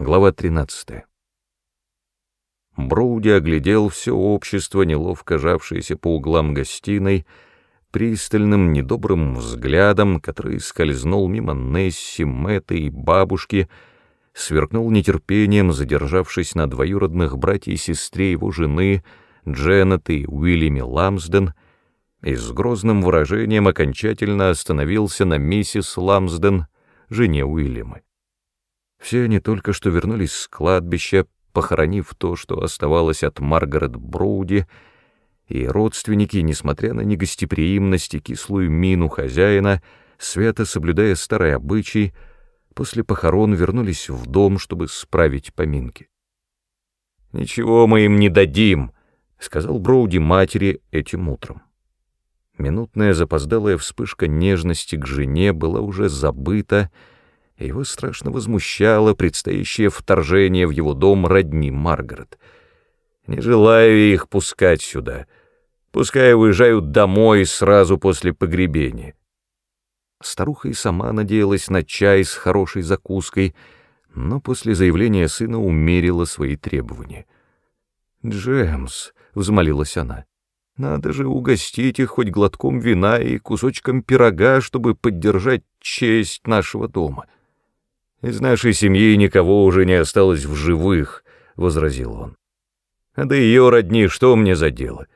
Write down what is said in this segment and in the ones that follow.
Глава 13. Броуди оглядел все общество, неловко жавшееся по углам гостиной, пристальным, недобрым взглядом, который скользнул мимо Несси, Мэтта и бабушки, сверкнул нетерпением, задержавшись на двоюродных братья и сестре его жены, Дженнет и Уильяме Ламсден, и с грозным выражением окончательно остановился на миссис Ламсден, жене Уильяма. Все они только что вернулись с кладбища, похоронив то, что оставалось от Маргарет Броуди, и родственники, несмотря на негостеприимность и кислую мину хозяина, свято соблюдая старый обычай, после похорон вернулись в дом, чтобы справить поминки. «Ничего мы им не дадим», — сказал Броуди матери этим утром. Минутная запоздалая вспышка нежности к жене была уже забыта, — его страшно возмущало предстоящее вторжение в его дом родни Маргарет. Не желаю их пускать сюда. Пускай уезжают домой сразу после погребения. Старуха и сама надеялась на чай с хорошей закуской, но после заявления сына умерила свои требования. «Джемс», — взмолилась она, — «надо же угостить их хоть глотком вина и кусочком пирога, чтобы поддержать честь нашего дома». «Из нашей семьи никого уже не осталось в живых», — возразил он. «А до ее родни что мне за дело?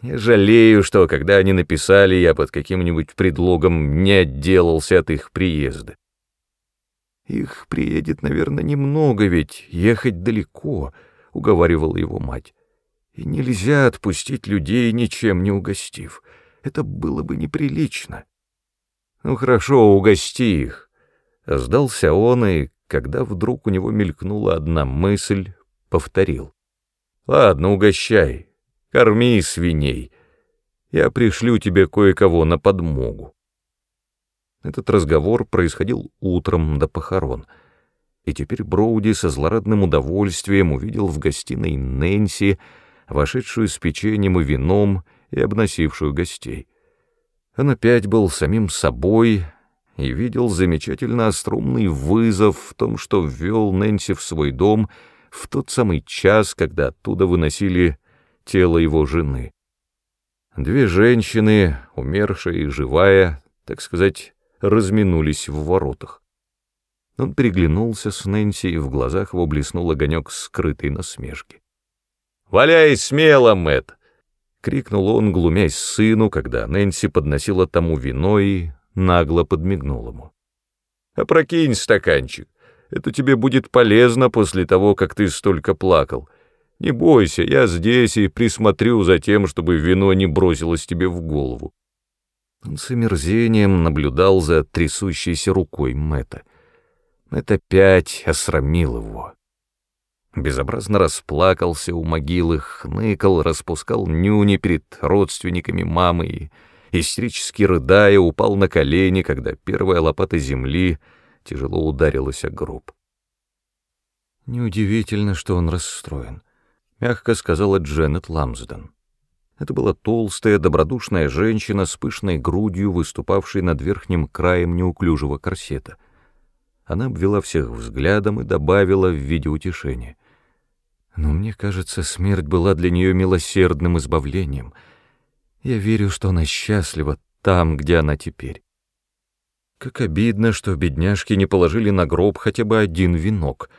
Я жалею, что, когда они написали, я под каким-нибудь предлогом не отделался от их приезда. Их приедет, наверное, немного, ведь ехать далеко, — уговаривала его мать. И нельзя отпустить людей, ничем не угостив. Это было бы неприлично. Ну хорошо, угости их. Сдался он, и, когда вдруг у него мелькнула одна мысль, повторил. «Ладно, угощай, корми свиней. Я пришлю тебе кое-кого на подмогу». Этот разговор происходил утром до похорон, и теперь Броуди со злорадным удовольствием увидел в гостиной Нэнси, вошедшую с печеньем и вином и обносившую гостей. Он опять был самим собой, и видел замечательно остроумный вызов в том, что ввел Нэнси в свой дом в тот самый час, когда оттуда выносили тело его жены. Две женщины, умершая и живая, так сказать, разминулись в воротах. Он переглянулся с Нэнси, и в глазах его блеснул огонек скрытой насмешки. «Валяй смело, Мэтт!» — крикнул он, глумясь сыну, когда Нэнси подносила тому вино и нагло подмигнул ему. «Опрокинь стаканчик, это тебе будет полезно после того, как ты столько плакал. Не бойся, я здесь и присмотрю за тем, чтобы вино не бросилось тебе в голову». Он с омерзением наблюдал за трясущейся рукой Мэтта. Это опять осрамил его. Безобразно расплакался у могилы, хныкал, распускал нюни перед родственниками мамы и истерически рыдая, упал на колени, когда первая лопата земли тяжело ударилась о гроб. «Неудивительно, что он расстроен», — мягко сказала Дженнет Ламсден. Это была толстая, добродушная женщина с пышной грудью, выступавшей над верхним краем неуклюжего корсета. Она обвела всех взглядом и добавила в виде утешения. «Но мне кажется, смерть была для нее милосердным избавлением — я верю, что она счастлива там, где она теперь. Как обидно, что бедняжки не положили на гроб хотя бы один венок,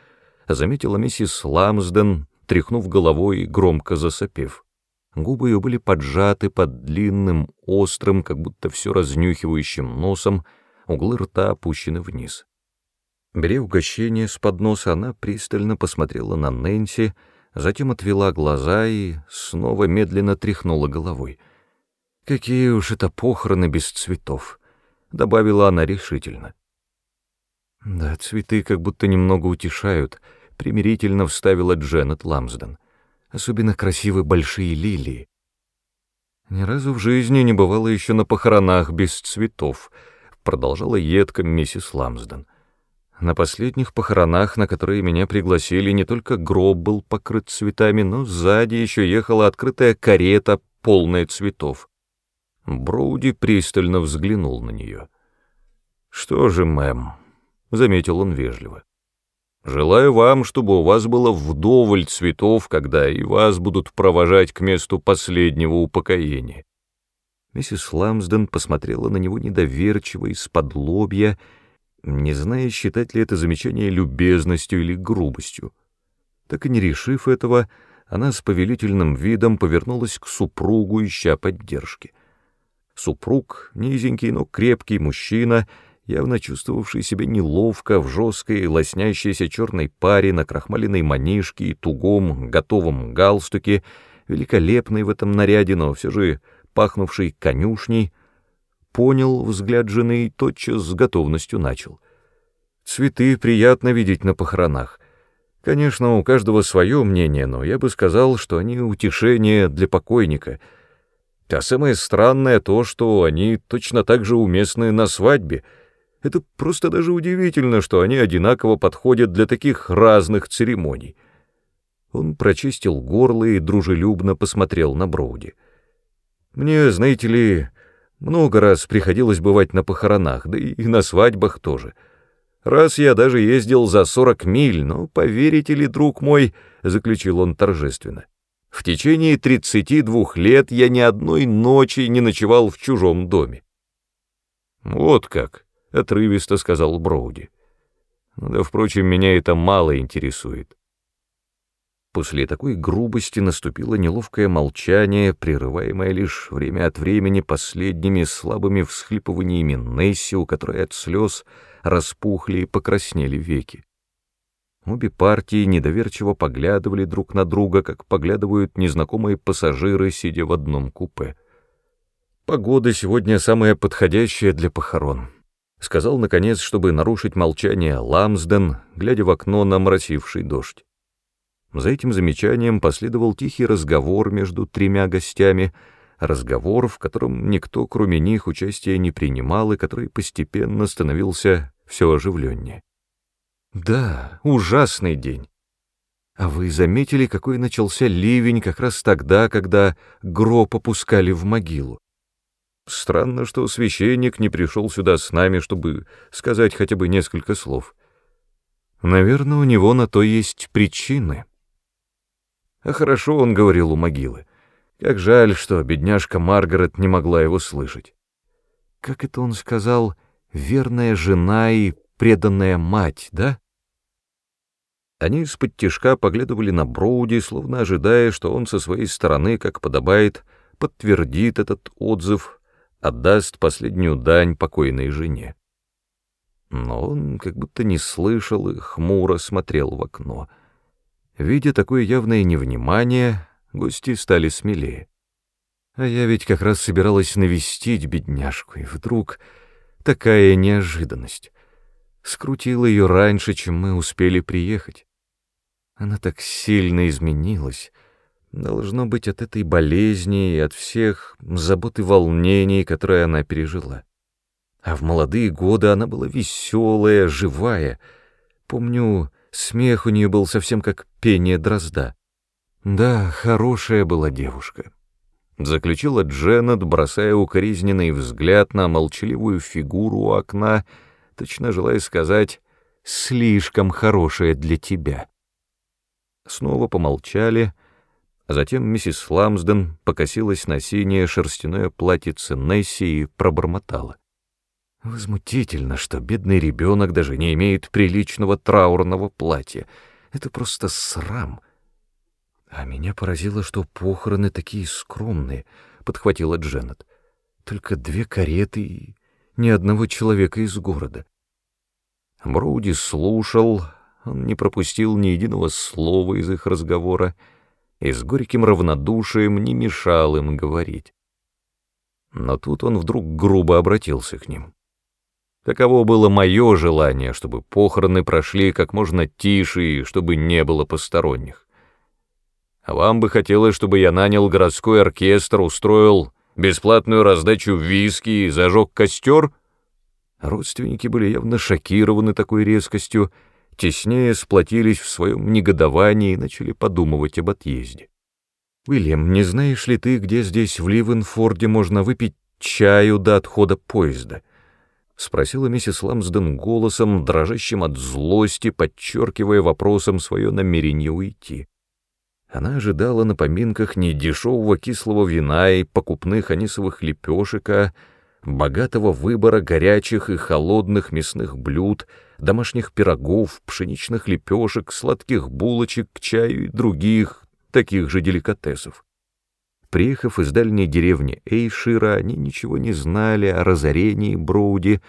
заметила миссис Ламсден, тряхнув головой и громко засопев. Губы ее были поджаты под длинным, острым, как будто все разнюхивающим носом, углы рта опущены вниз. Беря угощение с подноса, она пристально посмотрела на Нэнси, затем отвела глаза и снова медленно тряхнула головой — «Какие уж это похороны без цветов», — добавила она решительно. «Да, цветы как будто немного утешают», — примирительно вставила Дженнет Ламсден. «Особенно красивы большие лилии». «Ни разу в жизни не бывало еще на похоронах без цветов», — продолжала едко миссис Ламсден. «На последних похоронах, на которые меня пригласили, не только гроб был покрыт цветами, но сзади еще ехала открытая карета, полная цветов. Броуди пристально взглянул на нее. «Что же, мэм?» — заметил он вежливо. Желаю вам, чтобы у вас было вдоволь цветов, когда и вас будут провожать к месту последнего упокоения. Миссис Ламсден посмотрела на него недоверчиво из-под лобья, не зная, считать ли это замечание любезностью или грубостью. Так и не решив этого, она с повелительным видом повернулась к супругу, ища поддержки. Супруг, низенький, но крепкий мужчина, явно чувствовавший себя неловко в жесткой, лоснящейся черной паре на крахмаленной манишке и тугом, готовом галстуке, великолепный в этом наряде, но все же пахнувший конюшней, понял взгляд жены и тотчас с готовностью начал. «Цветы приятно видеть на похоронах. Конечно, у каждого свое мнение, но я бы сказал, что они утешение для покойника. А самое странное то, что они точно так же уместны на свадьбе. Это просто даже удивительно, что они одинаково подходят для таких разных церемоний». Он прочистил горло и дружелюбно посмотрел на Броуди. Мне, знаете ли, много раз приходилось бывать на похоронах, да и на свадьбах тоже. Раз я даже ездил за сорок миль, но, поверите ли, друг мой, — заключил он торжественно, — в течение тридцати двух лет я ни одной ночи не ночевал в чужом доме. Вот как, — отрывисто сказал Броуди. Да, впрочем, меня это мало интересует. После такой грубости наступило неловкое молчание, прерываемое лишь время от времени последними слабыми всхлипываниями Несси, у которой от слез распухли и покраснели веки. Обе партии недоверчиво поглядывали друг на друга, как поглядывают незнакомые пассажиры, сидя в одном купе. «Погода сегодня самая подходящая для похорон», — сказал, наконец, чтобы нарушить молчание Ламсден, глядя в окно на моросивший дождь. За этим замечанием последовал тихий разговор между тремя гостями, разговор, в котором никто, кроме них, участия не принимал и который постепенно становился все оживленнее. «Да, ужасный день. А вы заметили, какой начался ливень как раз тогда, когда гроб опускали в могилу? Странно, что священник не пришел сюда с нами, чтобы сказать хотя бы несколько слов. Наверное, у него на то есть причины». А хорошо он говорил у могилы. Как жаль, что бедняжка Маргарет не могла его слышать. Как это он сказал, верная жена и преданная мать, да? Они из-под тишка поглядывали на Броуди, словно ожидая, что он со своей стороны, как подобает, подтвердит этот отзыв, отдаст последнюю дань покойной жене. Но он как будто не слышал и хмуро смотрел в окно — Видя такое явное невнимание, гости стали смелее. А я ведь как раз собиралась навестить бедняжку, и вдруг такая неожиданность. Скрутила ее раньше, чем мы успели приехать. Она так сильно изменилась. Должно быть от этой болезни и от всех забот и волнений, которые она пережила. А в молодые годы она была веселая, живая. Помню, Смех у нее был совсем как пение дрозда. Да, хорошая была девушка. Заключила Дженнет, бросая укоризненный взгляд на молчаливую фигуру у окна, точно желая сказать «слишком хорошая для тебя». Снова помолчали, а затем миссис Ламсден покосилась на синее шерстяное платьице Несси и пробормотала. Возмутительно, что бедный ребенок даже не имеет приличного траурного платья. Это просто срам. А меня поразило, что похороны такие скромные, — подхватила Дженнет. Только две кареты и ни одного человека из города. Броуди слушал, он не пропустил ни единого слова из их разговора и с горьким равнодушием не мешал им говорить. Но тут он вдруг грубо обратился к ним. Таково было мое желание, чтобы похороны прошли как можно тише и чтобы не было посторонних. А вам бы хотелось, чтобы я нанял городской оркестр, устроил бесплатную раздачу виски и зажег костер? Родственники были явно шокированы такой резкостью, теснее сплотились в своем негодовании и начали подумывать об отъезде. «Уильям, не знаешь ли ты, где здесь в Ливенфорде можно выпить чаю до отхода поезда?» — спросила миссис Ламсден голосом, дрожащим от злости, подчеркивая вопросом свое намерение уйти. Она ожидала на поминках не дешевого кислого вина и покупных анисовых лепешек, а богатого выбора горячих и холодных мясных блюд, домашних пирогов, пшеничных лепешек, сладких булочек к чаю и других таких же деликатесов. Приехав из дальней деревни Эйшира, они ничего не знали о разорении Броуди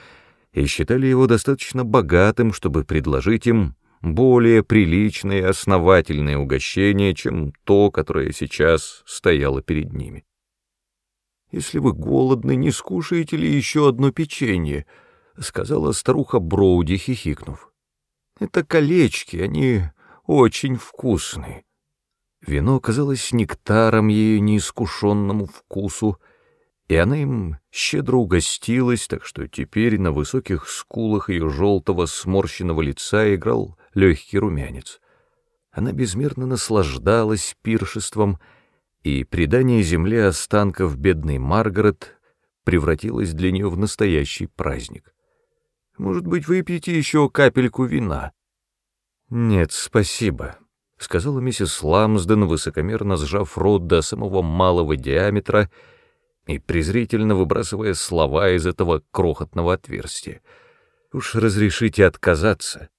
и считали его достаточно богатым, чтобы предложить им более приличное и основательное угощение, чем то, которое сейчас стояло перед ними. «Если вы голодны, не скушаете ли еще одно печенье?» — сказала старуха Броуди, хихикнув. «Это колечки, они очень вкусные». Вино казалось нектаром ее неискушенному вкусу, и она им щедро угостилась, так что теперь на высоких скулах ее желтого сморщенного лица играл легкий румянец. Она безмерно наслаждалась пиршеством, и предание земле останков бедной Маргарет превратилось для нее в настоящий праздник. «Может быть, выпьете еще капельку вина?» «Нет, спасибо», — сказала миссис Ламсден, высокомерно сжав рот до самого малого диаметра и презрительно выбрасывая слова из этого крохотного отверстия. «Уж разрешите отказаться.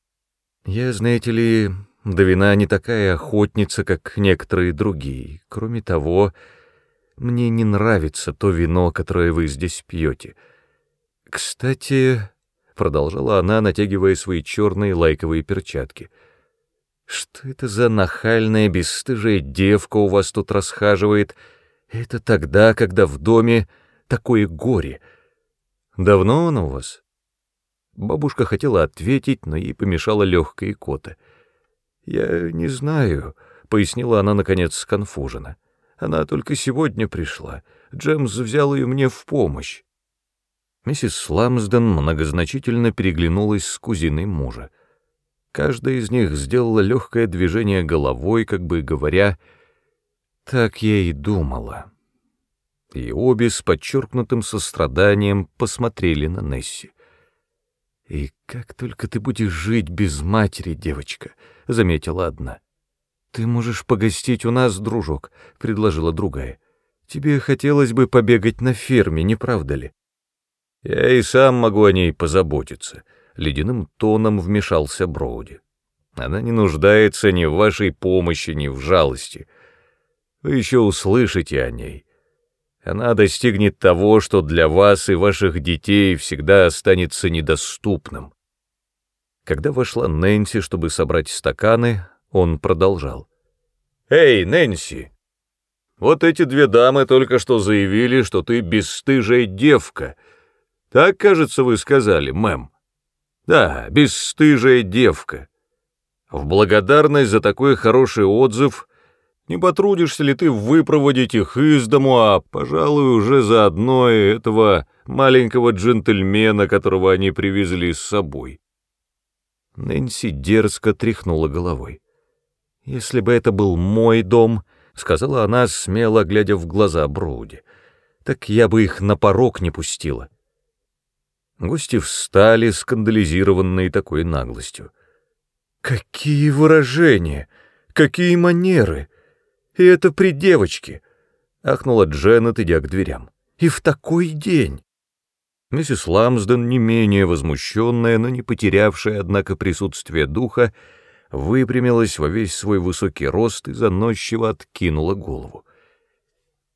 Я, знаете ли, да вина не такая охотница, как некоторые другие. Кроме того, мне не нравится то вино, которое вы здесь пьете. Кстати, — продолжала она, натягивая свои черные лайковые перчатки, — что это за нахальная, бесстыжая девка у вас тут расхаживает? Это тогда, когда в доме такое горе. Давно она у вас? Бабушка хотела ответить, но ей помешала легкая икота — «Я не знаю», — пояснила она, наконец, сконфуженно. «Она только сегодня пришла. Джемс взял ее мне в помощь». Миссис Ламсден многозначительно переглянулась с кузиной мужа. Каждая из них сделала легкое движение головой, как бы говоря, «Так я и думала». И обе с подчеркнутым состраданием посмотрели на Несси. «И как только ты будешь жить без матери, девочка», — заметила одна. «Ты можешь погостить у нас, дружок», — предложила другая. «Тебе хотелось бы побегать на ферме, не правда ли?» «Я и сам могу о ней позаботиться», — ледяным тоном вмешался Броуди. «Она не нуждается ни в вашей помощи, ни в жалости. Вы еще услышите о ней. Она достигнет того, что для вас и ваших детей всегда останется недоступным. Когда вошла Нэнси, чтобы собрать стаканы, он продолжал. «Эй, Нэнси! Вот эти две дамы только что заявили, что ты бесстыжая девка. Так, кажется, вы сказали, мэм. Да, бесстыжая девка. В благодарность за такой хороший отзыв не потрудишься ли ты выпроводить их из дому, а, пожалуй, уже заодно и этого маленького джентльмена, которого они привезли с собой?» Нэнси дерзко тряхнула головой. «Если бы это был мой дом», — сказала она, смело глядя в глаза Броуди, — «так я бы их на порог не пустила». Гости встали, скандализированные такой наглостью. «Какие выражения! Какие манеры!» И это при девочке!» — ахнула Дженнет, идя к дверям. «И в такой день!» Миссис Ламсден, не менее возмущенная, но не потерявшая, однако, присутствие духа, выпрямилась во весь свой высокий рост и заносчиво откинула голову.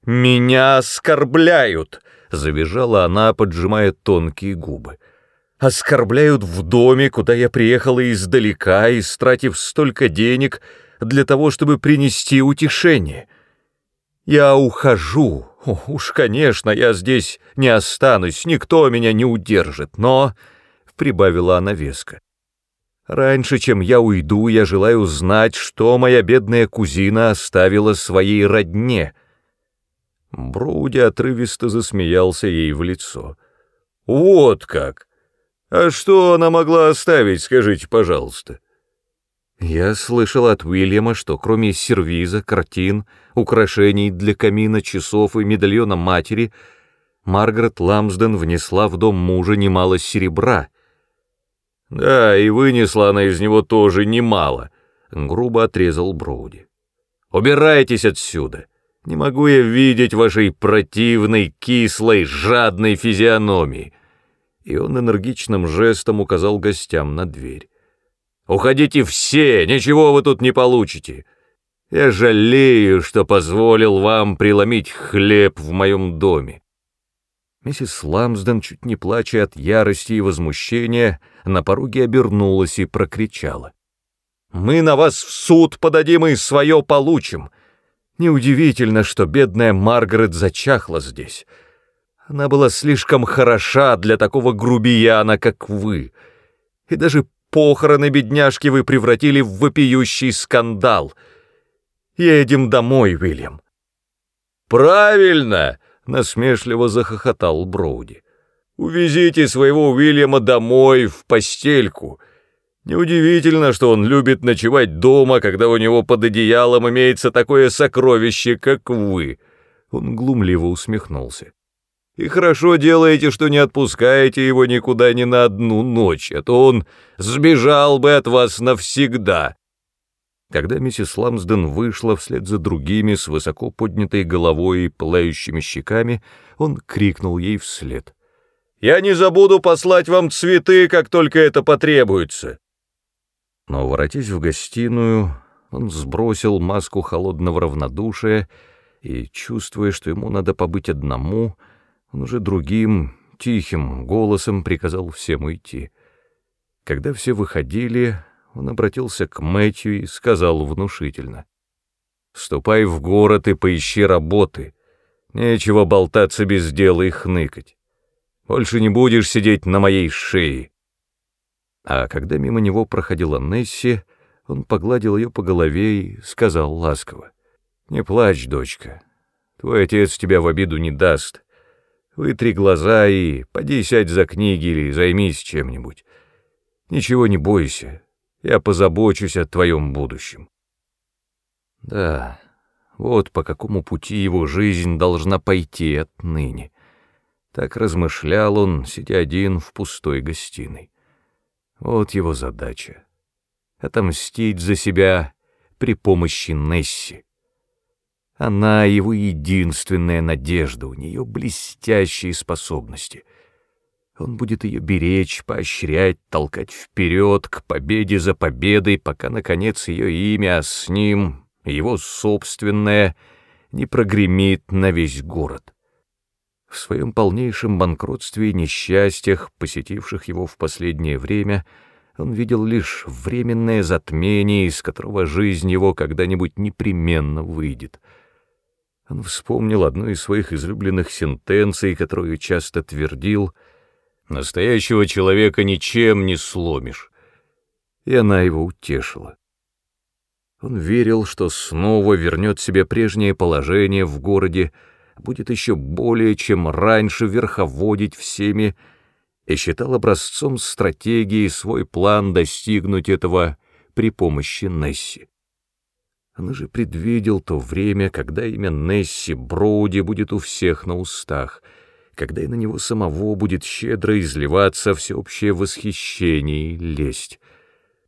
«Меня оскорбляют!» — завизжала она, поджимая тонкие губы. «Оскорбляют в доме, куда я приехала издалека, истратив столько денег, для того, чтобы принести утешение. Я ухожу. Уж, конечно, я здесь не останусь, никто меня не удержит, но...» — прибавила она веско. «Раньше, чем я уйду, я желаю знать, что моя бедная кузина оставила своей родне». Броуди отрывисто засмеялся ей в лицо. «Вот как! А что она могла оставить, скажите, пожалуйста?» Я слышал от Уильяма, что кроме сервиза, картин, украшений для камина, часов и медальона матери, Маргарет Ламсден внесла в дом мужа немало серебра. Да, и вынесла она из него тоже немало, — грубо отрезал Броуди. Убирайтесь отсюда. Не могу я видеть вашей противной, кислой, жадной физиономии. И он энергичным жестом указал гостям на дверь. Уходите все, ничего вы тут не получите. Я жалею, что позволил вам преломить хлеб в моем доме. Миссис Ламсден, чуть не плача от ярости и возмущения, на пороге обернулась и прокричала. «Мы на вас в суд подадим и свое получим!» Неудивительно, что бедная Маргарет зачахла здесь. Она была слишком хороша для такого грубияна, как вы. И даже похороны бедняжки вы превратили в вопиющий скандал. Едем домой, Уильям. Правильно, насмешливо захохотал Броуди. Увезите своего Уильяма домой в постельку. Неудивительно, что он любит ночевать дома, когда у него под одеялом имеется такое сокровище, как вы. Он глумливо усмехнулся. И хорошо делаете, что не отпускаете его никуда ни на одну ночь, а то он сбежал бы от вас навсегда. Когда миссис Ламсден вышла вслед за другими с высоко поднятой головой и пылающими щеками, он крикнул ей вслед. «Я не забуду послать вам цветы, как только это потребуется!» Но, воротясь в гостиную, он сбросил маску холодного равнодушия и, чувствуя, что ему надо побыть одному, он уже другим, тихим голосом приказал всем уйти. Когда все выходили, он обратился к Мэтью и сказал внушительно. «Ступай в город и поищи работы. Нечего болтаться без дела и хныкать. Больше не будешь сидеть на моей шее». А когда мимо него проходила Несси, он погладил ее по голове и сказал ласково. «Не плачь, дочка. Твой отец тебя в обиду не даст. Вытри глаза и поди сядь за книги или займись чем-нибудь. Ничего не бойся, я позабочусь о твоем будущем». Да, вот по какому пути его жизнь должна пойти отныне. Так размышлял он, сидя один в пустой гостиной. Вот его задача — отомстить за себя при помощи Несси. Она — его единственная надежда, у нее блестящие способности. Он будет ее беречь, поощрять, толкать вперед к победе за победой, пока, наконец, ее имя, а с ним его собственное, не прогремит на весь город. В своем полнейшем банкротстве и несчастьях, посетивших его в последнее время, он видел лишь временное затмение, из которого жизнь его когда-нибудь непременно выйдет. Он вспомнил одну из своих излюбленных сентенций, которую часто твердил «Настоящего человека ничем не сломишь», и она его утешила. Он верил, что снова вернет себе прежнее положение в городе, будет еще более чем раньше верховодить всеми, и считал образцом стратегии свой план достигнуть этого при помощи Несси. Он уже предвидел то время, когда имя Несси Броуди будет у всех на устах, когда и на него самого будет щедро изливаться всеобщее восхищение и лесть.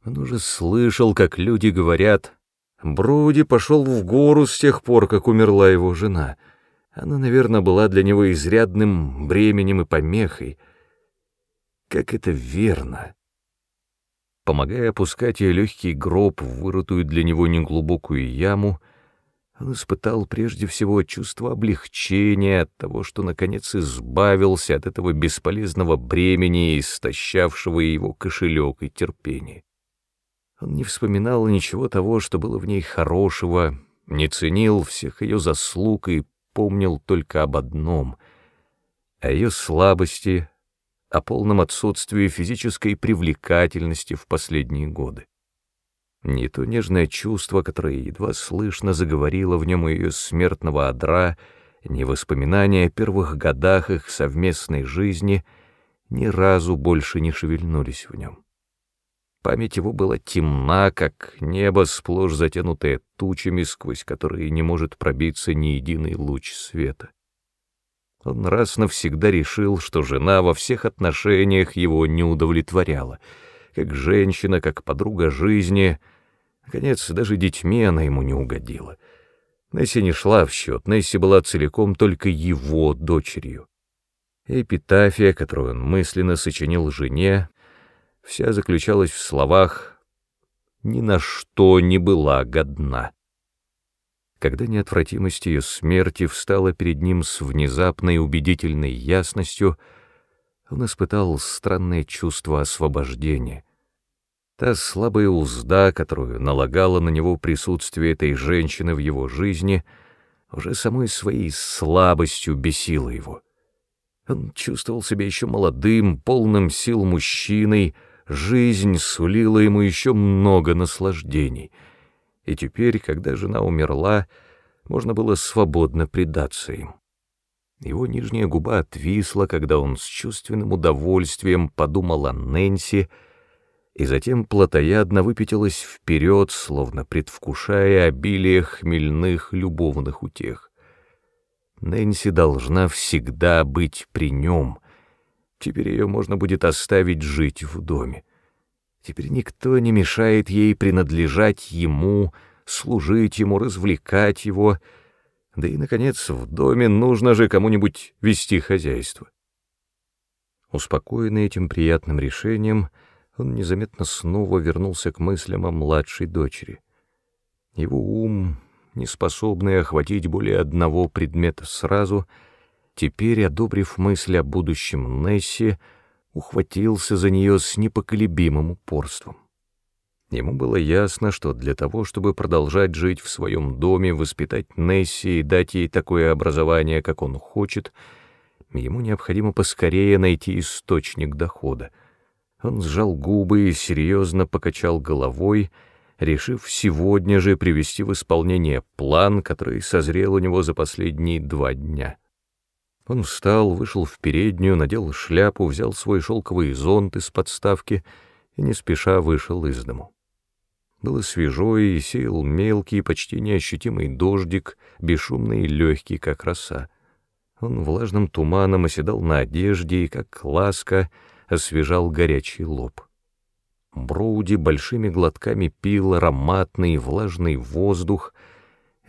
Он уже слышал, как люди говорят, «Броуди пошел в гору с тех пор, как умерла его жена». Она, наверное, была для него изрядным бременем и помехой. Как это верно! Помогая опускать ее легкий гроб в вырытую для него неглубокую яму, он испытал прежде всего чувство облегчения от того, что наконец избавился от этого бесполезного бремени, истощавшего его кошелек и терпение. Он не вспоминал ничего того, что было в ней хорошего, не ценил всех ее заслуг и помнил только об одном — о ее слабости, о полном отсутствии физической привлекательности в последние годы. Не то нежное чувство, которое едва слышно заговорило в нем ее смертного одра, ни воспоминания о первых годах их совместной жизни ни разу больше не шевельнулись в нем. Память его была темна, как небо, сплошь затянутое тучами, сквозь которые не может пробиться ни единый луч света. Он раз навсегда решил, что жена во всех отношениях его не удовлетворяла, как женщина, как подруга жизни. Наконец, даже детьми она ему не угодила. Несси не шла в счет, Несси была целиком только его дочерью. Эпитафия, которую он мысленно сочинил жене, вся заключалась в словах «ни на что не была годна». Когда неотвратимость ее смерти встала перед ним с внезапной убедительной ясностью, он испытал странное чувство освобождения. Та слабая узда, которую налагало на него присутствие этой женщины в его жизни, уже самой своей слабостью бесила его. Он чувствовал себя еще молодым, полным сил мужчиной, жизнь сулила ему еще много наслаждений — и теперь, когда жена умерла, можно было свободно предаться им. Его нижняя губа отвисла, когда он с чувственным удовольствием подумал о Нэнси, и затем плотоядно выпятилась вперед, словно предвкушая обилие хмельных любовных утех. Нэнси должна всегда быть при нем. Теперь ее можно будет оставить жить в доме. Теперь никто не мешает ей принадлежать ему, служить ему, развлекать его. Да и, наконец, в доме нужно же кому-нибудь вести хозяйство. Успокоенный этим приятным решением, он незаметно снова вернулся к мыслям о младшей дочери. Его ум, не способный охватить более одного предмета сразу, теперь, одобрив мысль о будущем Несси, ухватился за нее с непоколебимым упорством. Ему было ясно, что для того, чтобы продолжать жить в своем доме, воспитать Несси и дать ей такое образование, как он хочет, ему необходимо поскорее найти источник дохода. Он сжал губы и серьезно покачал головой, решив сегодня же привести в исполнение план, который созрел у него за последние два дня. Он встал, вышел в переднюю, надел шляпу, взял свой шелковый зонт из подставки и не спеша вышел из дому. Было свежо и сеял мелкий, почти неощутимый дождик, бесшумный и легкий, как роса. Он влажным туманом оседал на одежде и, как ласка, освежал горячий лоб. Броуди большими глотками пил ароматный влажный воздух —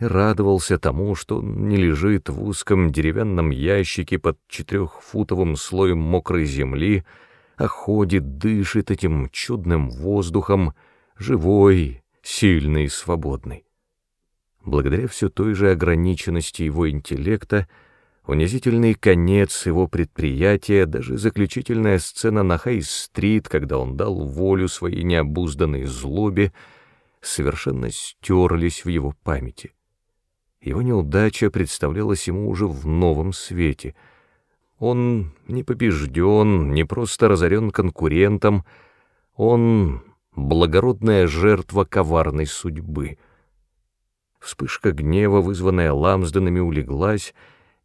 и радовался тому, что он не лежит в узком деревянном ящике под четырехфутовым слоем мокрой земли, а ходит, дышит этим чудным воздухом, живой, сильный свободный. Благодаря все той же ограниченности его интеллекта, унизительный конец его предприятия, даже заключительная сцена на Хай-стрит, когда он дал волю своей необузданной злобе, совершенно стерлись в его памяти. Его неудача представлялась ему уже в новом свете. Он не побежден, не просто разорен конкурентом, он — благородная жертва коварной судьбы. Вспышка гнева, вызванная Ламсденами, улеглась,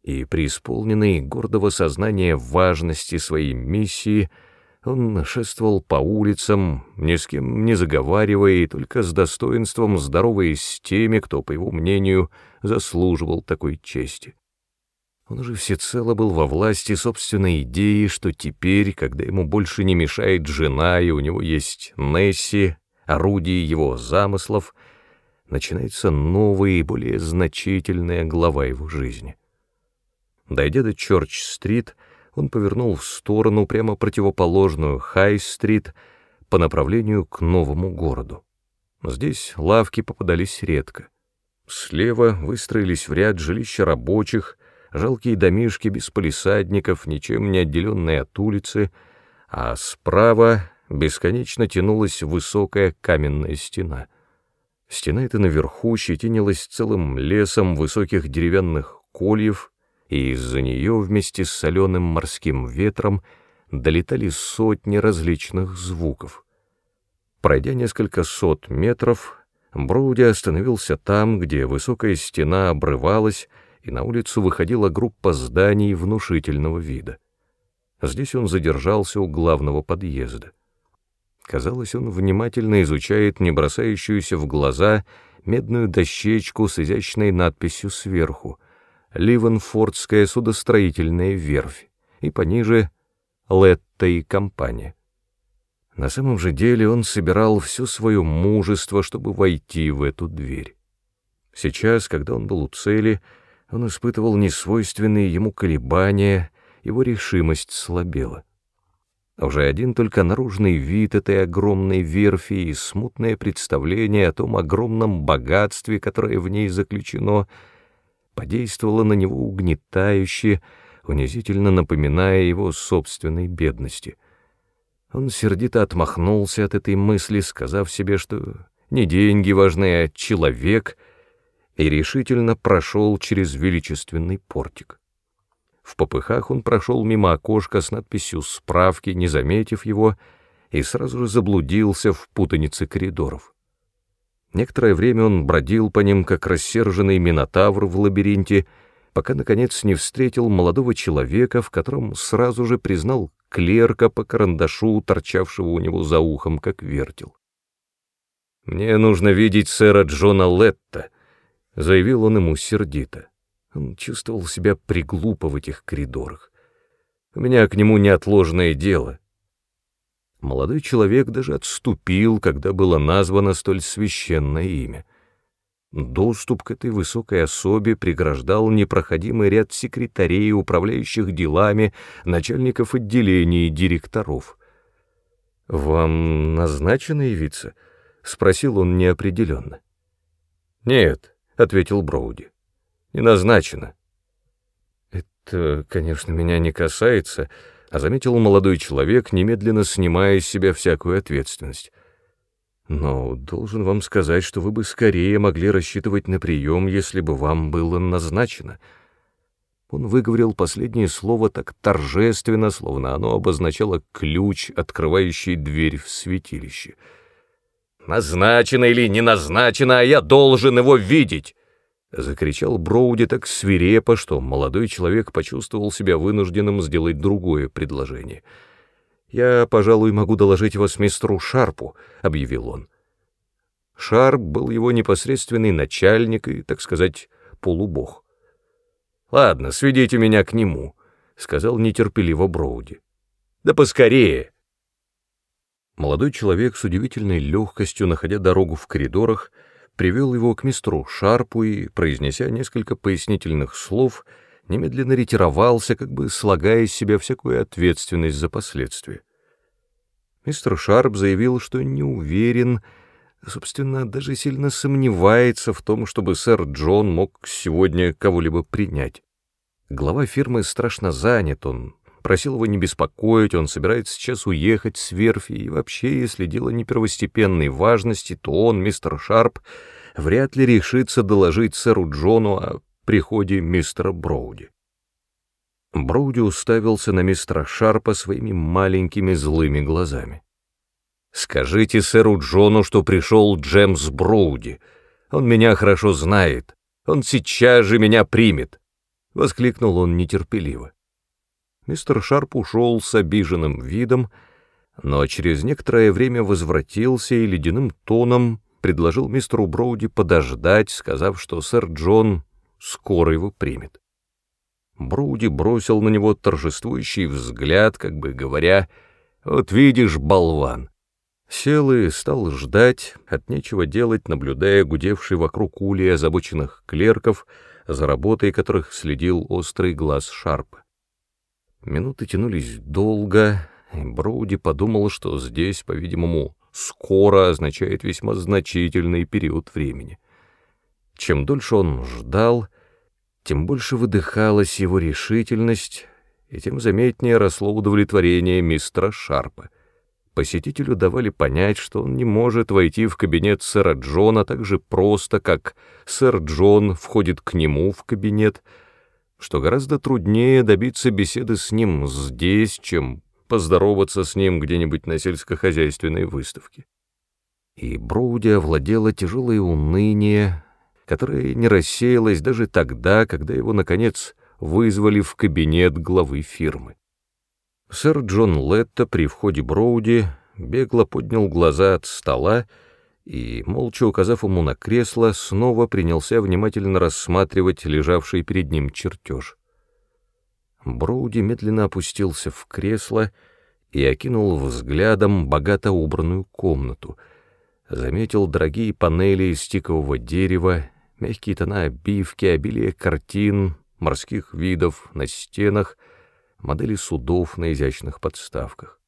и, преисполненный гордого сознания важности своей миссии, он шествовал по улицам, ни с кем не заговаривая и только с достоинством здороваясь с теми, кто, по его мнению, — заслуживал такой чести. Он уже всецело был во власти собственной идеи, что теперь, когда ему больше не мешает жена, и у него есть Несси, орудие его замыслов, начинается новая и более значительная глава его жизни. Дойдя до Чорч-стрит, он повернул в сторону, прямо противоположную Хай-стрит, по направлению к новому городу. Здесь лавки попадались редко. Слева выстроились в ряд жилища рабочих, жалкие домишки без полисадников, ничем не отделенные от улицы, а справа бесконечно тянулась высокая каменная стена. Стена эта наверху щетинилась целым лесом высоких деревянных кольев, и из-за нее вместе с соленым морским ветром долетали сотни различных звуков. Пройдя несколько сот метров, Броуди остановился там, где высокая стена обрывалась, и на улицу выходила группа зданий внушительного вида. Здесь он задержался у главного подъезда. Казалось, он внимательно изучает не бросающуюся в глаза медную дощечку с изящной надписью сверху Ливенфордская судостроительная верфь, и пониже — Летта и компания. На самом же деле он собирал все свое мужество, чтобы войти в эту дверь. Сейчас, когда он был у цели, он испытывал несвойственные ему колебания, его решимость слабела. Уже один только наружный вид этой огромной верфи и смутное представление о том огромном богатстве, которое в ней заключено, подействовало на него угнетающе, унизительно напоминая его собственной бедности — он сердито отмахнулся от этой мысли, сказав себе, что не деньги важны, а человек, и решительно прошел через величественный портик. В попыхах он прошел мимо окошка с надписью «Справки», не заметив его, и сразу же заблудился в путанице коридоров. Некоторое время он бродил по ним, как рассерженный минотавр в лабиринте, пока, наконец, не встретил молодого человека, в котором сразу же признал клерка по карандашу, торчавшего у него за ухом, как вертел. «Мне нужно видеть сэра Джона Летта», — заявил он ему сердито. Он чувствовал себя приглупо в этих коридорах. «У меня к нему неотложное дело». Молодой человек даже отступил, когда было названо столь священное имя — Доступ к этой высокой особе преграждал непроходимый ряд секретарей, управляющих делами, начальников отделений директоров. «Вам назначено явиться?» — спросил он неопределенно. «Нет», — ответил Броуди, — «не назначено». «Это, конечно, меня не касается», — а заметил молодой человек, немедленно снимая с себя всякую ответственность. Но должен вам сказать, что вы бы скорее могли рассчитывать на прием, если бы вам было назначено. Он выговорил последнее слово так торжественно, словно оно обозначало ключ, открывающий дверь в святилище. «Назначено или не назначено, а я должен его видеть!» Закричал Броуди так свирепо, что молодой человек почувствовал себя вынужденным сделать другое предложение — «Я, пожалуй, могу доложить вас мистеру Шарпу», — объявил он. Шарп был его непосредственный начальник и, так сказать, полубог. «Ладно, сведите меня к нему», — сказал нетерпеливо Броуди. «Да поскорее!» Молодой человек с удивительной легкостью, находя дорогу в коридорах, привел его к мистеру Шарпу и, произнеся несколько пояснительных слов, — немедленно ретировался, как бы слагая из себя всякую ответственность за последствия. Мистер Шарп заявил, что не уверен, собственно, даже сильно сомневается в том, чтобы сэр Джон мог сегодня кого-либо принять. Глава фирмы страшно занят, он просил его не беспокоить, он собирается сейчас уехать с верфи, и вообще, если дело не первостепенной важности, то он, мистер Шарп, вряд ли решится доложить сэру Джону о приходе мистера Броуди. Броуди уставился на мистера Шарпа своими маленькими злыми глазами. «Скажите сэру Джону, что пришел Джемс Броуди. Он меня хорошо знает. Он сейчас же меня примет!» — воскликнул он нетерпеливо. Мистер Шарп ушел с обиженным видом, но через некоторое время возвратился и ледяным тоном предложил мистеру Броуди подождать, сказав, что сэр Джон скоро его примет. Броуди бросил на него торжествующий взгляд, как бы говоря, «Вот видишь, болван!» Сел и стал ждать, от нечего делать, наблюдая гудевший вокруг ули озабоченных клерков, за работой которых следил острый глаз Шарпа. Минуты тянулись долго, и Броуди подумал, что здесь, по-видимому, «скоро» означает весьма значительный период времени — чем дольше он ждал, тем больше выдыхалась его решительность, и тем заметнее росло удовлетворение мистера Шарпа. Посетителю давали понять, что он не может войти в кабинет сэра Джона так же просто, как сэр Джон входит к нему в кабинет, что гораздо труднее добиться беседы с ним здесь, чем поздороваться с ним где-нибудь на сельскохозяйственной выставке. И Броуди овладело тяжелое уныние, которое не рассеялось даже тогда, когда его, наконец, вызвали в кабинет главы фирмы. Сэр Джон Летто при входе Броуди бегло поднял глаза от стола и, молча указав ему на кресло, снова принялся внимательно рассматривать лежавший перед ним чертеж. Броуди медленно опустился в кресло и окинул взглядом богато убранную комнату, заметил дорогие панели из стикового дерева, мягкие тона обивки, обилие картин, морских видов на стенах, модели судов на изящных подставках.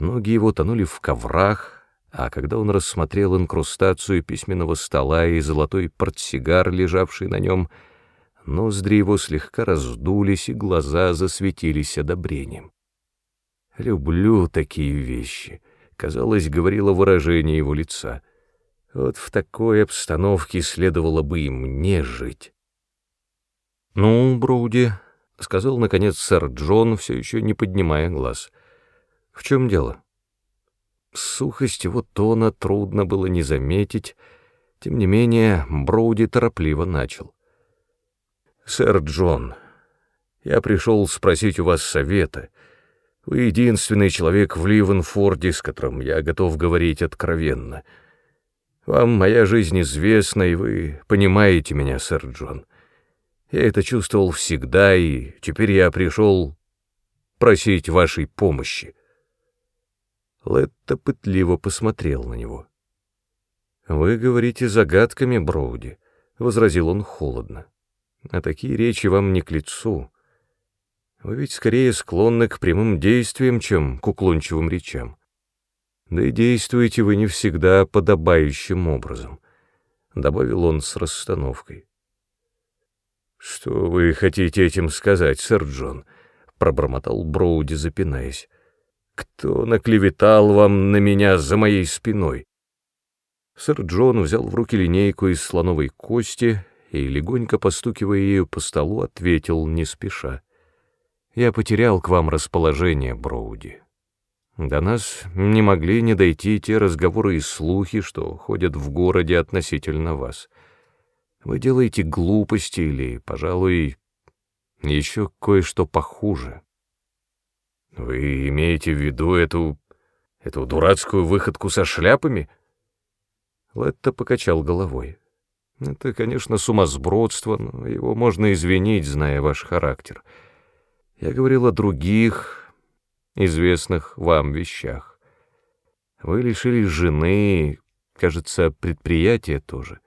Ноги его тонули в коврах, а когда он рассмотрел инкрустацию письменного стола и золотой портсигар, лежавший на нем, ноздри его слегка раздулись и глаза засветились одобрением. «Люблю такие вещи», — казалось, говорило выражение его лица. «Вот в такой обстановке следовало бы и мне жить». «Ну, Броуди», — сказал, наконец, сэр Джон, все еще не поднимая глаз, — «в чем дело?» Сухость его тона трудно было не заметить, тем не менее Броуди торопливо начал. «Сэр Джон, я пришел спросить у вас совета. Вы единственный человек в Ливенфорде, с которым я готов говорить откровенно. Вам моя жизнь известна, и вы понимаете меня, сэр Джон. Я это чувствовал всегда, и теперь я пришел просить вашей помощи. Летто пытливо посмотрел на него. «Вы говорите загадками, Броуди», — возразил он холодно. «А такие речи вам не к лицу. Вы ведь скорее склонны к прямым действиям, чем к уклончивым речам. Да и действуете вы не всегда подобающим образом», — добавил он с расстановкой. «Что вы хотите этим сказать, сэр Джон?» — пробормотал Броуди, запинаясь. Кто наклеветал вам на меня за моей спиной? Сэр Джон взял в руки линейку из слоновой кости и, легонько постукивая ею по столу, ответил не спеша. «Я потерял к вам расположение, Броуди. До нас не могли не дойти те разговоры и слухи, что ходят в городе относительно вас. Вы делаете глупости или, пожалуй, еще кое-что похуже». Вы имеете в виду эту... эту дурацкую выходку со шляпами? Летто покачал головой. Это, конечно, сумасбродство, но его можно извинить, зная ваш характер. Я говорил о других, известных вам вещах. Вы лишились жены, кажется, предприятия тоже.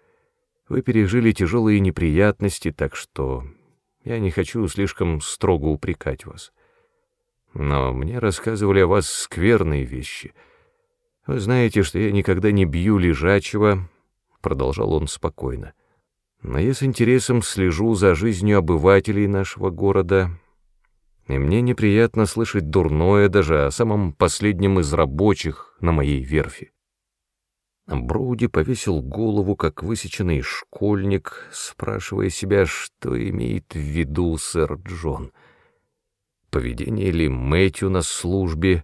Вы пережили тяжелые неприятности, так что я не хочу слишком строго упрекать вас. Но мне рассказывали о вас скверные вещи. Вы знаете, что я никогда не бью лежачего, — продолжал он спокойно. Но я с интересом слежу за жизнью обывателей нашего города, и мне неприятно слышать дурное даже о самом последнем из рабочих на моей верфи. Броуди повесил голову, как высеченный школьник, спрашивая себя, что имеет в виду сэр Джон — поведение ли Мэтью на службе,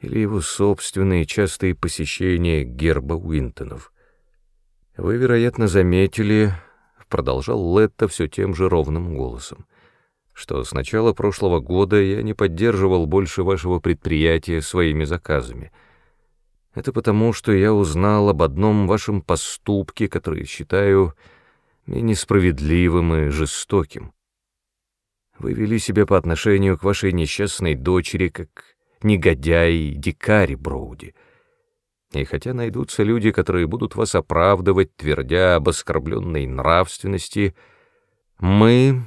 или его собственные частые посещения герба Уинтонов. Вы, вероятно, заметили, — продолжал Летто все тем же ровным голосом, — что с начала прошлого года я не поддерживал больше вашего предприятия своими заказами. Это потому, что я узнал об одном вашем поступке, который считаю несправедливым и жестоким. Вы вели себя по отношению к вашей несчастной дочери, как негодяй и дикарь Броуди. И хотя найдутся люди, которые будут вас оправдывать, твердя об оскорбленной нравственности, мы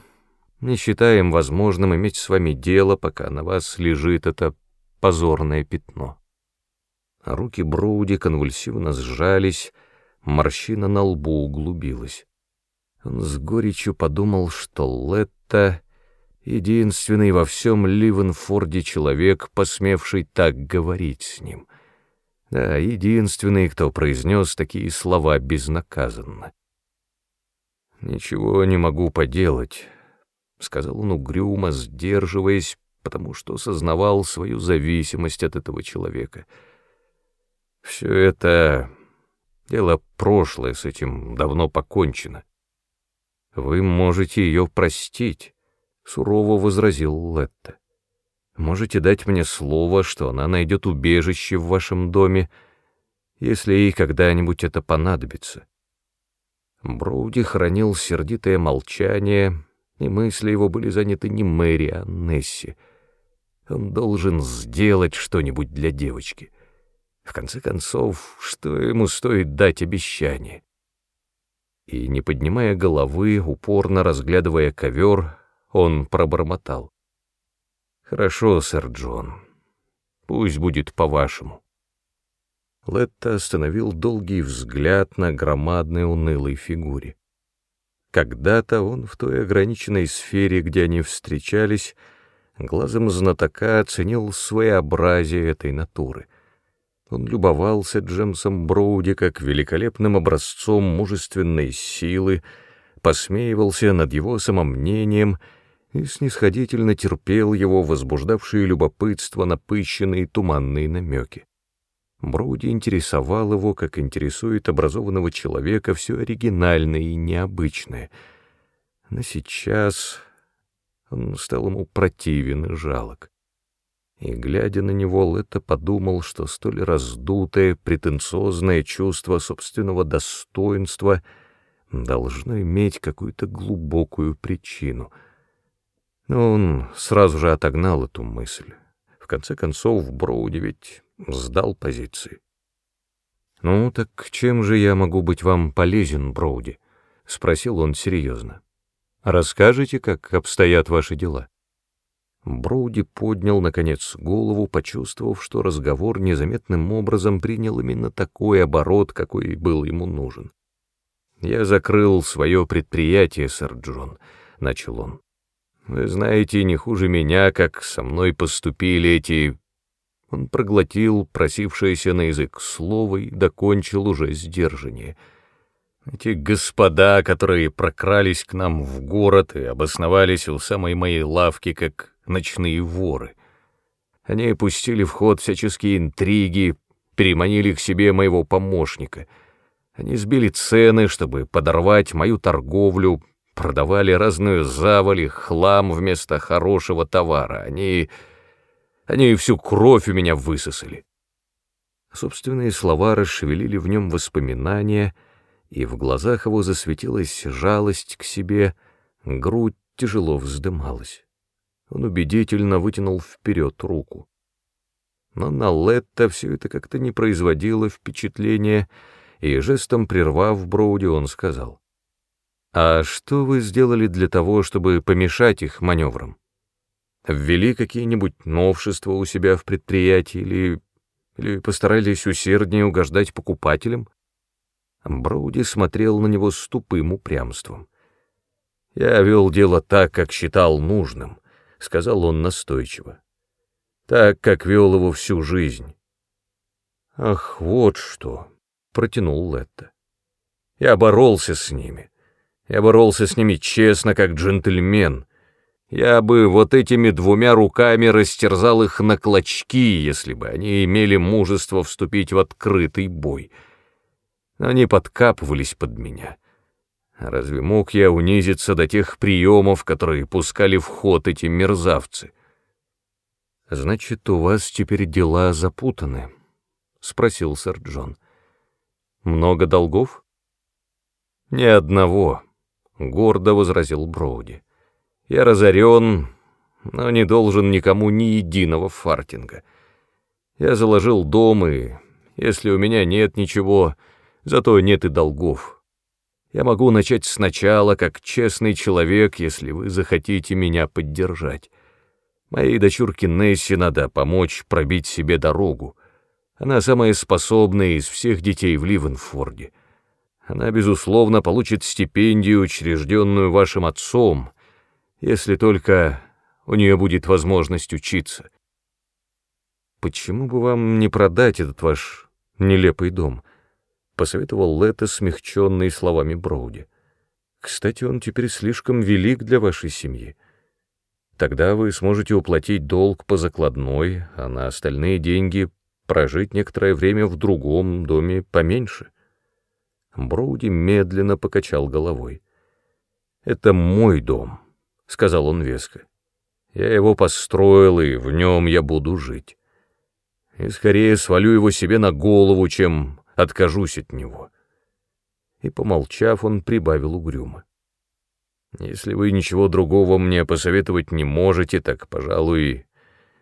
не считаем возможным иметь с вами дело, пока на вас лежит это позорное пятно. руки Броуди конвульсивно сжались, морщина на лбу углубилась. Он с горечью подумал, что Летта единственный во всем Ливенфорде человек, посмевший так говорить с ним. Да, единственный, кто произнес такие слова безнаказанно. «Ничего не могу поделать», — сказал он угрюмо, сдерживаясь, потому что сознавал свою зависимость от этого человека. «Все это дело прошлое, с этим давно покончено. Вы можете ее простить». — сурово возразил Летта. «Можете дать мне слово, что она найдет убежище в вашем доме, если ей когда-нибудь это понадобится. Броуди хранил сердитое молчание, и мысли его были заняты не Мэри, а Несси. Он должен сделать что-нибудь для девочки. В конце концов, что ему стоит дать обещание? И, не поднимая головы, упорно разглядывая ковер, он пробормотал. «Хорошо, сэр Джон, пусть будет по-вашему». Летта остановил долгий взгляд на громадной унылой фигуре. Когда-то он в той ограниченной сфере, где они встречались, глазом знатока оценил своеобразие этой натуры. Он любовался Джемсом Броуди как великолепным образцом мужественной силы, посмеивался над его самомнением и снисходительно терпел его возбуждавшие любопытство напыщенные туманные намеки. Броуди интересовал его, как интересует образованного человека все оригинальное и необычное. Но сейчас он стал ему противен и жалок. И, глядя на него, Лето подумал, что столь раздутое, претенциозное чувство собственного достоинства должно иметь какую-то глубокую причину. Но он сразу же отогнал эту мысль. В конце концов, Броуди ведь сдал позиции. «Ну, так чем же я могу быть вам полезен, Броуди?» — спросил он серьезно. «Расскажите, как обстоят ваши дела?» Броуди поднял, наконец, голову, почувствовав, что разговор незаметным образом принял именно такой оборот, какой был ему нужен. «Я закрыл свое предприятие, сэр Джон», — начал он. «Вы знаете не хуже меня, как со мной поступили эти он проглотил просившееся на язык слово и докончил уже сдержаннее. Эти господа, которые прокрались к нам в город и обосновались у самой моей лавки, как ночные воры. Они пустили в ход всяческие интриги, переманили к себе моего помощника. Они сбили цены, чтобы подорвать мою торговлю, продавали разную заваль хлам вместо хорошего товара. Они... Они всю кровь у меня высосали. Собственные слова расшевелили в нем воспоминания, и в глазах его засветилась жалость к себе, грудь тяжело вздымалась. Он убедительно вытянул вперед руку. Но на Летта все это как-то не производило впечатления, и жестом прервав Броуди, он сказал, «А что вы сделали для того, чтобы помешать их маневрам?» ввели какие-нибудь новшества у себя в предприятии или, или постарались усерднее угождать покупателям? Броуди смотрел на него с тупым упрямством. «Я вел дело так, как считал нужным», — сказал он настойчиво. «Так, как вел его всю жизнь». «Ах, вот что!» — протянул Летта. «Я боролся с ними. Я боролся с ними честно, как джентльмен» Я бы вот этими двумя руками растерзал их на клочки, если бы они имели мужество вступить в открытый бой. Они подкапывались под меня. Разве мог я унизиться до тех приемов, которые пускали в ход эти мерзавцы? «Значит, у вас теперь дела запутаны?» — спросил сэр Джон. «Много долгов?» «Ни одного», — гордо возразил Броуди. Я разорен, но не должен никому ни единого фартинга. Я заложил дом, и если у меня нет ничего, зато нет и долгов. Я могу начать сначала, как честный человек, если вы захотите меня поддержать. Моей дочурке Несси надо помочь пробить себе дорогу. Она самая способная из всех детей в Ливенфорде. Она, безусловно, получит стипендию, учрежденную вашим отцом, если только у нее будет возможность учиться. Почему бы вам не продать этот ваш нелепый дом? Посоветовал Лето, смягченный словами Броуди. Кстати, он теперь слишком велик для вашей семьи. Тогда вы сможете уплатить долг по закладной, а на остальные деньги прожить некоторое время в другом доме поменьше. Броуди медленно покачал головой. «Это мой дом», — сказал он веско. «Я его построил, и в нем я буду жить. И скорее свалю его себе на голову, чем откажусь от него. И, помолчав, он прибавил угрюмо. Если вы ничего другого мне посоветовать не можете, так, пожалуй,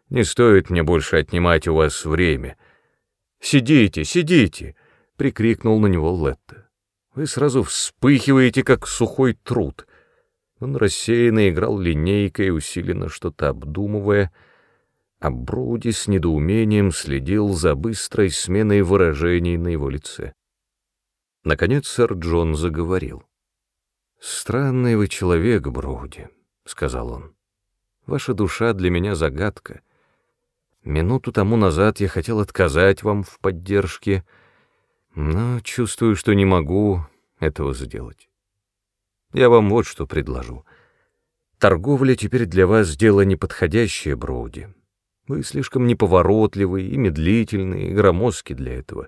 не стоит мне больше отнимать у вас время. Сидите, сидите, — прикрикнул на него Летта. Вы сразу вспыхиваете, как сухой труд. Он рассеянно играл линейкой, усиленно что-то обдумывая, а Броуди с недоумением следил за быстрой сменой выражений на его лице. Наконец сэр Джон заговорил. «Странный вы человек, Броуди», — сказал он. «Ваша душа для меня загадка. Минуту тому назад я хотел отказать вам в поддержке, но чувствую, что не могу этого сделать. Я вам вот что предложу. Торговля теперь для вас дело неподходящее, Броуди. Вы слишком неповоротливый и медлительный, и громоздкий для этого.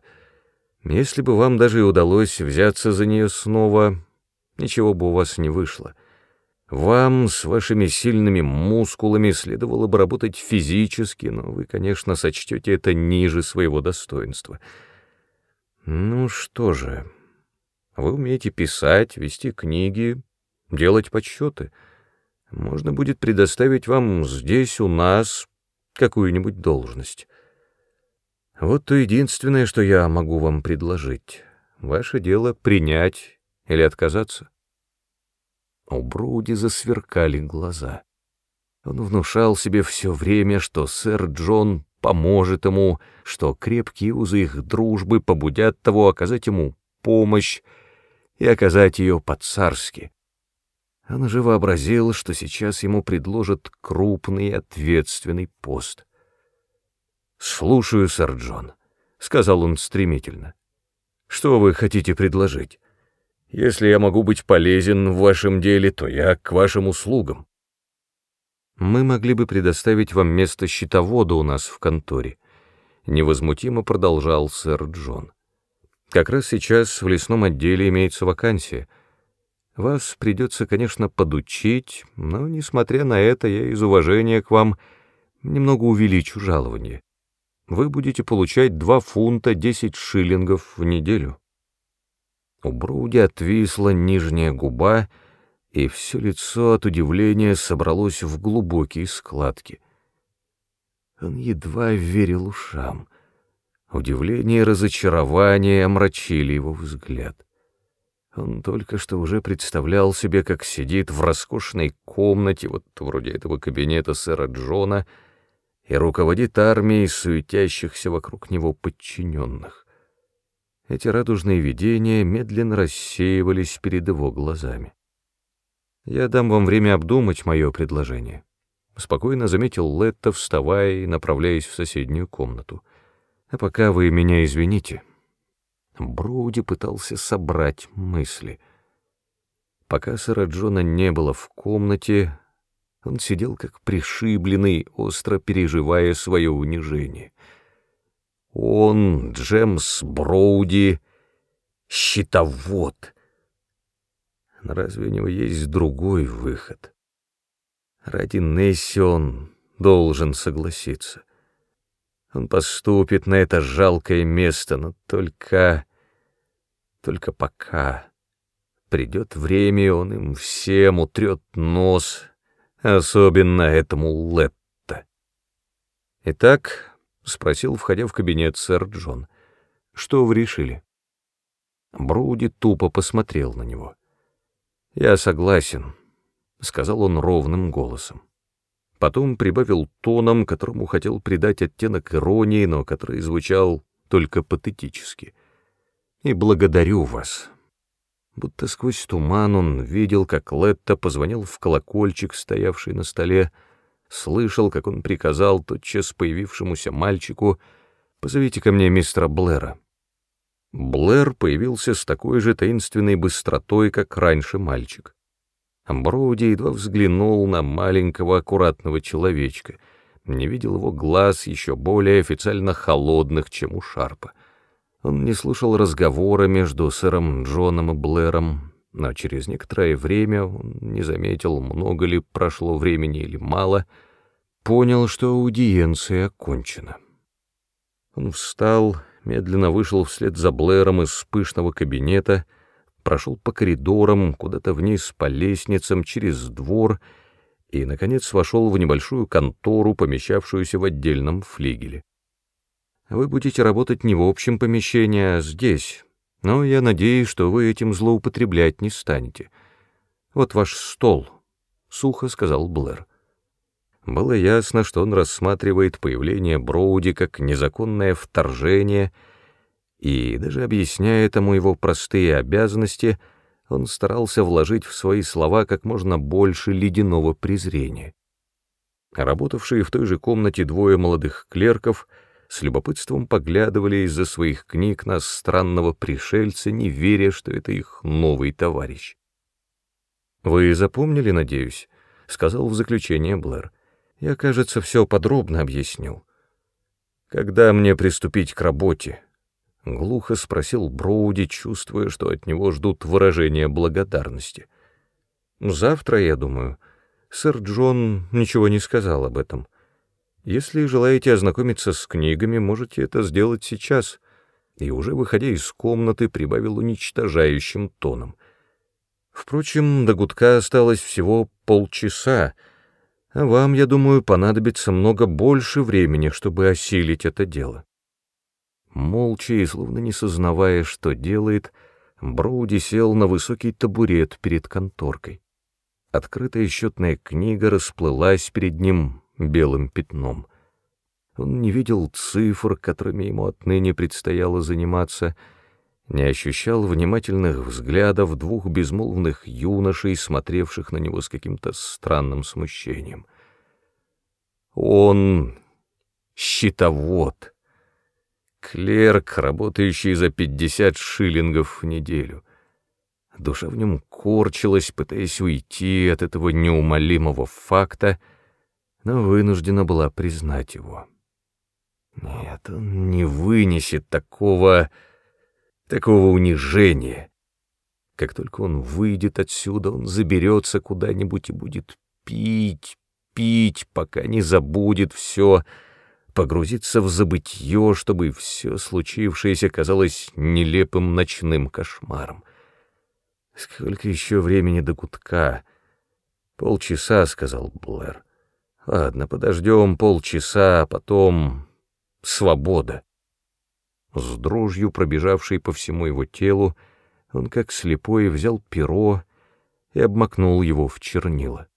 Если бы вам даже и удалось взяться за нее снова, ничего бы у вас не вышло. Вам с вашими сильными мускулами следовало бы работать физически, но вы, конечно, сочтете это ниже своего достоинства. Ну что же, вы умеете писать, вести книги, делать подсчеты. Можно будет предоставить вам здесь, у нас, какую-нибудь должность. Вот то единственное, что я могу вам предложить. Ваше дело принять или отказаться? У Броуди засверкали глаза. Он внушал себе все время, что сэр Джон поможет ему, что крепкие узы их дружбы побудят того оказать ему помощь и оказать ее по-царски. Он уже вообразил, что сейчас ему предложат крупный ответственный пост. «Слушаю, сэр Джон», — сказал он стремительно. «Что вы хотите предложить?» Если я могу быть полезен в вашем деле, то я к вашим услугам. Мы могли бы предоставить вам место счетовода у нас в конторе. Невозмутимо продолжал сэр Джон. Как раз сейчас в лесном отделе имеется вакансия. Вас придется, конечно, подучить, но, несмотря на это, я из уважения к вам немного увеличу жалование. Вы будете получать 2 фунта 10 шиллингов в неделю. У Броуди отвисла нижняя губа, и все лицо от удивления собралось в глубокие складки. Он едва верил ушам. Удивление и разочарование омрачили его взгляд. Он только что уже представлял себе, как сидит в роскошной комнате, вот вроде этого кабинета сэра Джона, и руководит армией суетящихся вокруг него подчиненных. Эти радужные видения медленно рассеивались перед его глазами. «Я дам вам время обдумать мое предложение», — спокойно заметил Летта, вставая и направляясь в соседнюю комнату. «А пока вы меня извините». Броуди пытался собрать мысли. Пока сэра Джона не было в комнате, он сидел как пришибленный, остро переживая свое унижение — он, Джемс Броуди, щитовод. Разве у него есть другой выход? Ради Несси он должен согласиться. Он поступит на это жалкое место, но только... только пока. Придет время, он им всем утрет нос, особенно этому Летто. Итак, — спросил, входя в кабинет сэр Джон. «Что вы решили?» Броуди тупо посмотрел на него. «Я согласен», — сказал он ровным голосом. Потом прибавил тоном, которому хотел придать оттенок иронии, но который звучал только патетически. «И благодарю вас». Будто сквозь туман он видел, как Летта позвонил в колокольчик, стоявший на столе, — слышал, как он приказал тотчас появившемуся мальчику «Позовите ко мне мистера Блэра». Блэр появился с такой же таинственной быстротой, как раньше мальчик. Броуди едва взглянул на маленького аккуратного человечка, не видел его глаз еще более официально холодных, чем у Шарпа. Он не слушал разговора между сэром Джоном и Блэром, но через некоторое время он не заметил, много ли прошло времени или мало, понял, что аудиенция окончена. Он встал, медленно вышел вслед за Блэром из пышного кабинета, прошел по коридорам, куда-то вниз по лестницам, через двор и, наконец, вошел в небольшую контору, помещавшуюся в отдельном флигеле. Вы будете работать не в общем помещении, а здесь, но я надеюсь, что вы этим злоупотреблять не станете. Вот ваш стол, — сухо сказал Блэр. Было ясно, что он рассматривает появление Броуди как незаконное вторжение — и, даже объясняя этому его простые обязанности, он старался вложить в свои слова как можно больше ледяного презрения. Работавшие в той же комнате двое молодых клерков с любопытством поглядывали из-за своих книг на странного пришельца, не веря, что это их новый товарищ. «Вы запомнили, надеюсь?» — сказал в заключение Блэр. «Я, кажется, все подробно объяснил. Когда мне приступить к работе?» — глухо спросил Броуди, чувствуя, что от него ждут выражения благодарности. «Завтра, я думаю. Сэр Джон ничего не сказал об этом. Если желаете ознакомиться с книгами, можете это сделать сейчас». И уже выходя из комнаты, прибавил уничтожающим тоном. «Впрочем, до гудка осталось всего полчаса, а вам, я думаю, понадобится много больше времени, чтобы осилить это дело». Молча и словно не сознавая, что делает, Броуди сел на высокий табурет перед конторкой. Открытая счетная книга расплылась перед ним белым пятном. Он не видел цифр, которыми ему отныне предстояло заниматься, не ощущал внимательных взглядов двух безмолвных юношей, смотревших на него с каким-то странным смущением. Он щитовод — Клерк, работающий за пятьдесят шиллингов в неделю. Душа в нем корчилась, пытаясь уйти от этого неумолимого факта, но вынуждена была признать его. Нет, он не вынесет такого... такого унижения. Как только он выйдет отсюда, он заберется куда-нибудь и будет пить, пить, пока не забудет все, погрузиться в забытье, чтобы все случившееся казалось нелепым ночным кошмаром. Сколько еще времени до гудка? Полчаса, — сказал Блэр. Ладно, подождем полчаса, а потом свобода. С дрожью, пробежавшей по всему его телу, он как слепой взял перо и обмакнул его в чернила.